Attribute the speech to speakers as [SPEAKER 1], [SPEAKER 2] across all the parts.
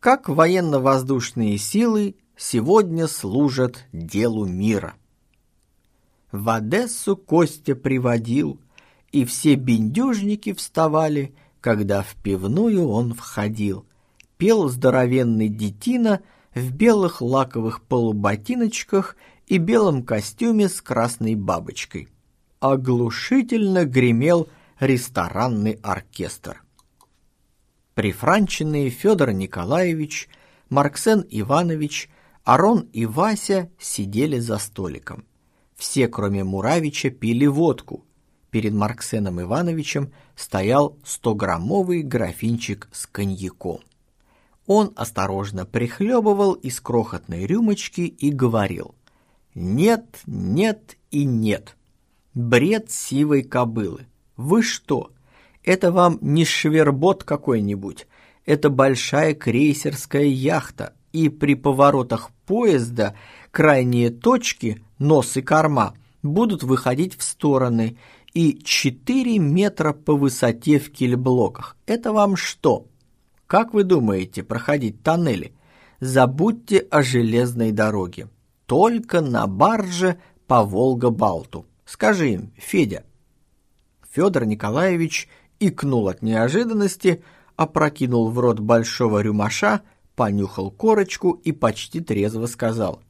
[SPEAKER 1] как военно-воздушные силы сегодня служат делу мира. В Одессу Костя приводил, и все бендюжники вставали, когда в пивную он входил. Пел здоровенный детина в белых лаковых полуботиночках и белом костюме с красной бабочкой. Оглушительно гремел ресторанный оркестр. Прифранченные Федор Николаевич, Марксен Иванович, Арон и Вася сидели за столиком. Все, кроме Муравича, пили водку. Перед Марксеном Ивановичем стоял стограммовый графинчик с коньяком. Он осторожно прихлебывал из крохотной рюмочки и говорил «Нет, нет и нет. Бред сивой кобылы. Вы что, это вам не швербот какой-нибудь, это большая крейсерская яхта, и при поворотах поезда крайние точки, нос и корма, будут выходить в стороны, и 4 метра по высоте в кильблоках. Это вам что? Как вы думаете проходить тоннели? Забудьте о железной дороге. Только на барже по Волга-Балту. Скажи им, Федя. Федор Николаевич икнул от неожиданности, опрокинул в рот большого рюмаша, понюхал корочку и почти трезво сказал.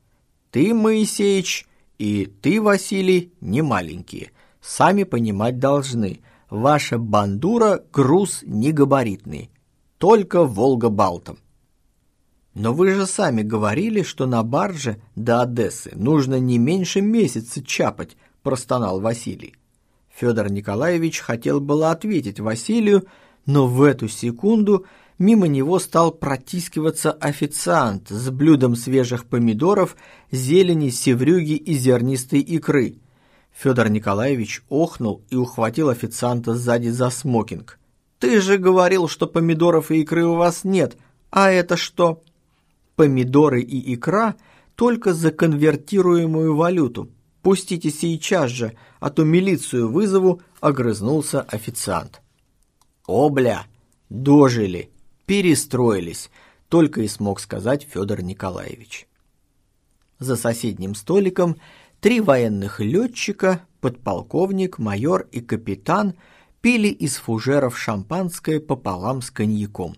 [SPEAKER 1] «Ты, Моисеич, и ты, Василий, не маленькие. Сами понимать должны. Ваша бандура — груз негабаритный. Только Волга-Балтом. Но вы же сами говорили, что на барже до Одессы нужно не меньше месяца чапать, простонал Василий. Федор Николаевич хотел было ответить Василию, но в эту секунду мимо него стал протискиваться официант с блюдом свежих помидоров, зелени, севрюги и зернистой икры. Федор Николаевич охнул и ухватил официанта сзади за смокинг. «Ты же говорил, что помидоров и икры у вас нет, а это что?» «Помидоры и икра только за конвертируемую валюту. Пустите сейчас же, а то милицию вызову», — огрызнулся официант. «О, бля, дожили, перестроились», — только и смог сказать Федор Николаевич. За соседним столиком три военных летчика, подполковник, майор и капитан пили из фужеров шампанское пополам с коньяком.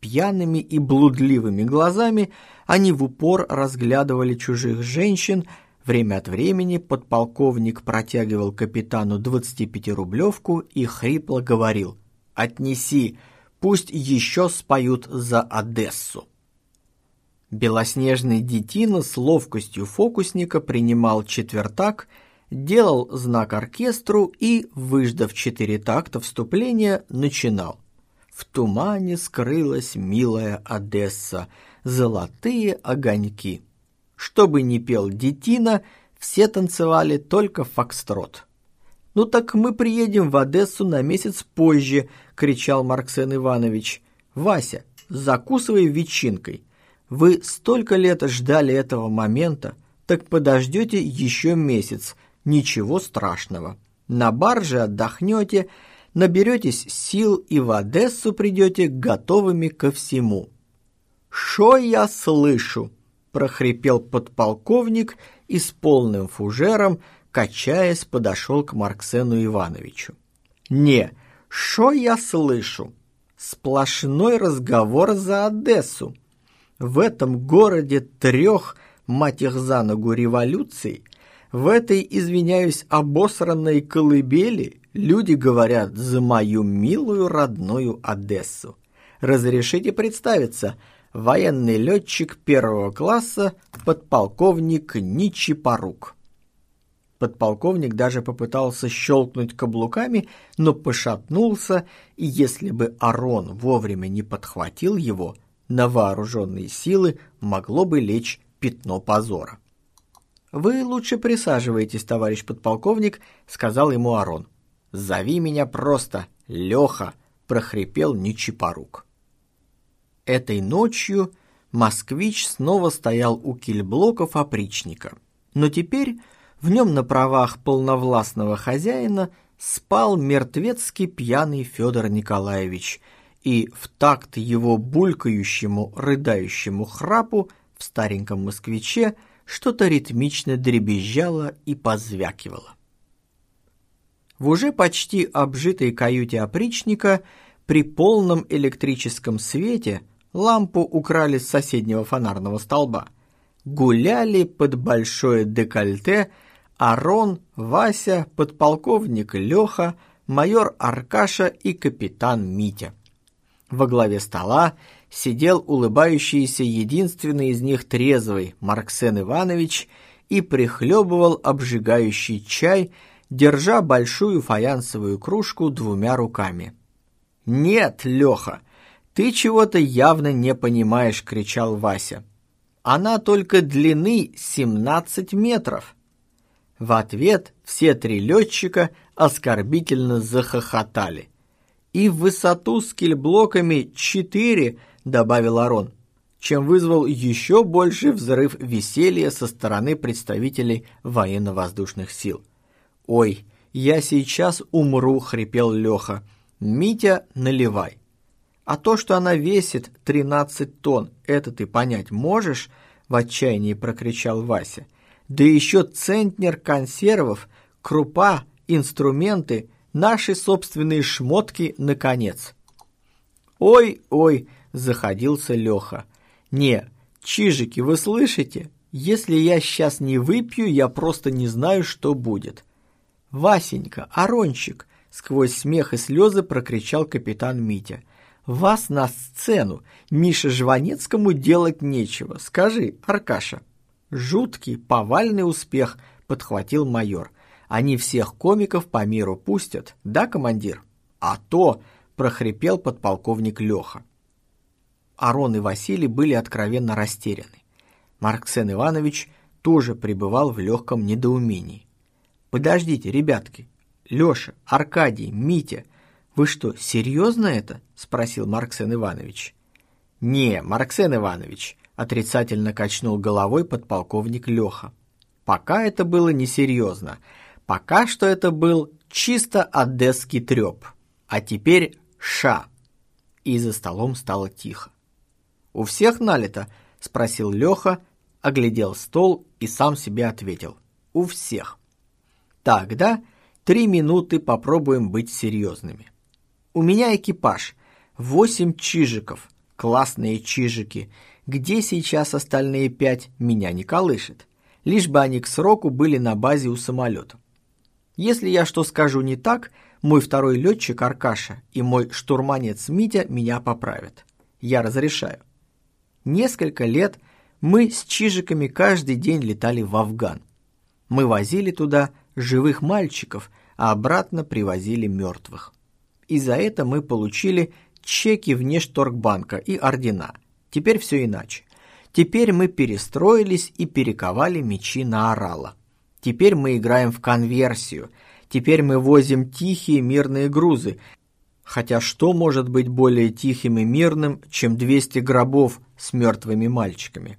[SPEAKER 1] Пьяными и блудливыми глазами они в упор разглядывали чужих женщин, Время от времени подполковник протягивал капитану 25-рублевку и хрипло говорил «Отнеси, пусть еще споют за Одессу». Белоснежный детина с ловкостью фокусника принимал четвертак, делал знак оркестру и, выждав четыре такта вступления, начинал. В тумане скрылась милая Одесса, золотые огоньки. Чтобы не пел детина, все танцевали только фокстрот. «Ну так мы приедем в Одессу на месяц позже», — кричал Марксен Иванович. «Вася, закусывай ветчинкой. Вы столько лет ждали этого момента, так подождете еще месяц. Ничего страшного. На барже отдохнете, наберетесь сил и в Одессу придете готовыми ко всему». «Шо я слышу?» Прохрипел подполковник и с полным фужером, качаясь, подошел к Марксену Ивановичу. «Не, что я слышу? Сплошной разговор за Одессу. В этом городе трех, мать их за ногу, революций, в этой, извиняюсь, обосранной колыбели люди говорят за мою милую родную Одессу. Разрешите представиться – военный летчик первого класса, подполковник Ничипорук. Подполковник даже попытался щелкнуть каблуками, но пошатнулся, и если бы Арон вовремя не подхватил его, на вооруженные силы могло бы лечь пятно позора. «Вы лучше присаживайтесь, товарищ подполковник», — сказал ему Арон. «Зови меня просто Леха», — прохрипел Ничипорук. Этой ночью москвич снова стоял у кильблоков опричника, но теперь в нем на правах полновластного хозяина спал мертвецкий пьяный Федор Николаевич, и в такт его булькающему, рыдающему храпу в стареньком москвиче что-то ритмично дребезжало и позвякивало. В уже почти обжитой каюте опричника при полном электрическом свете лампу украли с соседнего фонарного столба. Гуляли под большое декольте Арон, Вася, подполковник Леха, майор Аркаша и капитан Митя. Во главе стола сидел улыбающийся единственный из них трезвый Марксен Иванович и прихлебывал обжигающий чай, держа большую фаянсовую кружку двумя руками. «Нет, Леха, ты чего-то явно не понимаешь», — кричал Вася. «Она только длины 17 метров». В ответ все три летчика оскорбительно захохотали. «И в высоту с кильблоками четыре», — добавил Арон, чем вызвал еще больший взрыв веселья со стороны представителей военно-воздушных сил. «Ой, я сейчас умру», — хрипел Леха. «Митя, наливай». «А то, что она весит 13 тонн, это ты понять можешь?» — в отчаянии прокричал Вася. Да еще центнер консервов, крупа, инструменты, наши собственные шмотки, наконец. «Ой-ой!» – заходился Леха. «Не, чижики, вы слышите? Если я сейчас не выпью, я просто не знаю, что будет». «Васенька, Арончик!» – сквозь смех и слезы прокричал капитан Митя. «Вас на сцену! Мише Жванецкому делать нечего. Скажи, Аркаша!» «Жуткий, повальный успех», — подхватил майор. «Они всех комиков по миру пустят, да, командир?» «А то!» — прохрипел подполковник Леха. Арон и Василий были откровенно растеряны. Марксен Иванович тоже пребывал в легком недоумении. «Подождите, ребятки! Леша, Аркадий, Митя, вы что, серьезно это?» — спросил Марксен Иванович. «Не, Марксен Иванович, отрицательно качнул головой подполковник Леха. Пока это было несерьезно. Пока что это был чисто одесский треп. А теперь ша. И за столом стало тихо. «У всех налито?» – спросил Леха, оглядел стол и сам себе ответил. «У всех». «Тогда три минуты попробуем быть серьезными. У меня экипаж, восемь чижиков, классные чижики – где сейчас остальные пять, меня не колышет. Лишь бы они к сроку были на базе у самолета. Если я что скажу не так, мой второй летчик Аркаша и мой штурманец Митя меня поправят. Я разрешаю. Несколько лет мы с чижиками каждый день летали в Афган. Мы возили туда живых мальчиков, а обратно привозили мертвых. И за это мы получили чеки внешторгбанка и ордена – Теперь все иначе. Теперь мы перестроились и перековали мечи на орала. Теперь мы играем в конверсию. Теперь мы возим тихие мирные грузы. Хотя что может быть более тихим и мирным, чем 200 гробов с мертвыми мальчиками?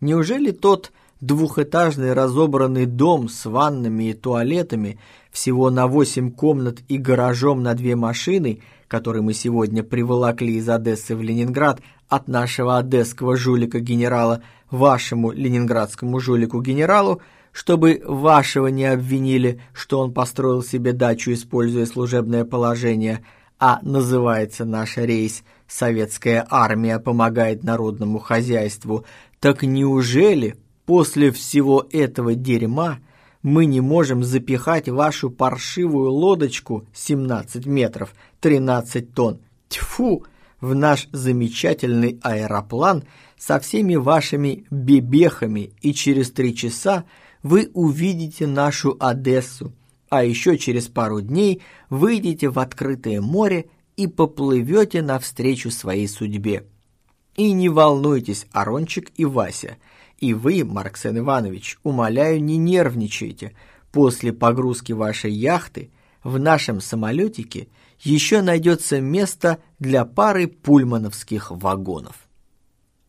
[SPEAKER 1] Неужели тот двухэтажный разобранный дом с ваннами и туалетами, всего на 8 комнат и гаражом на две машины, который мы сегодня приволокли из Одессы в Ленинград, от нашего одесского жулика-генерала вашему ленинградскому жулику-генералу, чтобы вашего не обвинили, что он построил себе дачу, используя служебное положение, а называется наш рейс «Советская армия помогает народному хозяйству», так неужели после всего этого дерьма мы не можем запихать вашу паршивую лодочку 17 метров, 13 тонн? Тьфу! в наш замечательный аэроплан со всеми вашими бебехами, и через три часа вы увидите нашу Одессу, а еще через пару дней выйдете в открытое море и поплывете навстречу своей судьбе. И не волнуйтесь, Арончик и Вася, и вы, Марксен Иванович, умоляю, не нервничайте. После погрузки вашей яхты в нашем самолетике – еще найдется место для пары пульмановских вагонов.